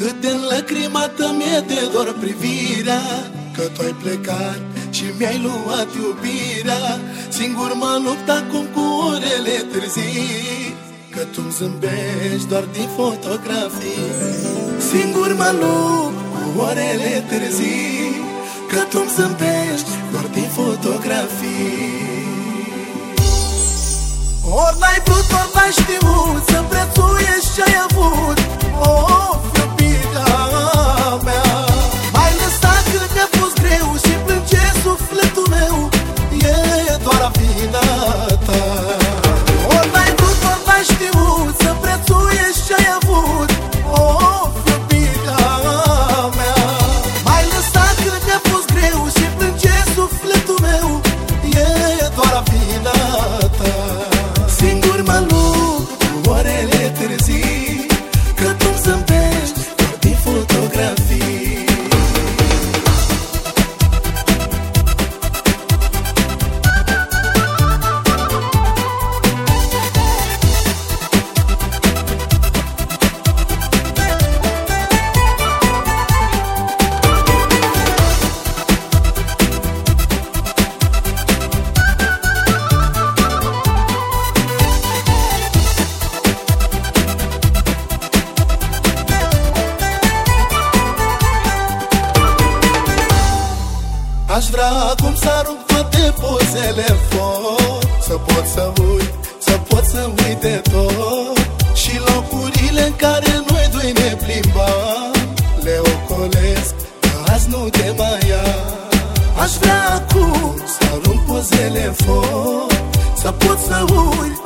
Cât de înlăcrimată mi-e de dor privirea Că tu ai plecat și mi-ai luat iubirea. Singur m-am luptat cum cu orele târzii Că tu-mi zâmbești doar din fotografii. Singur mă lupt cu orele târzii Că tu-mi zâmbești doar din fotografii. Ori n-ai vrut, ori n-ai știut Să prețuiești ce-ai avut. Oh, Aș vrea acum să arunc toate pozele în foc. Să pot să uit, să pot să uit de tot. Și locurile în care noi doi ne plimbam Le ocolesc, că azi nu te mai am Aș vrea acum să arunc pozele în foc. Să pot să uit,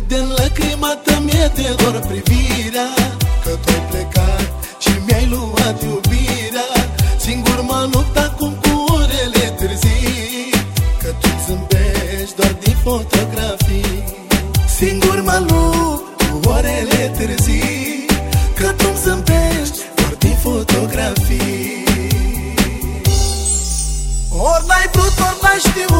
Cât de înlăcrimată mi-e de dor privirea Că tu ai plecat și mi-ai luat iubirea. Singur m-am luptat cum cu orele târzii Că tu zâmbești doar din fotografii. Singur mă lupt cu orele târzii Că tu zâmbești doar din fotografii. Ori n-ai vrut, ori n-ai știut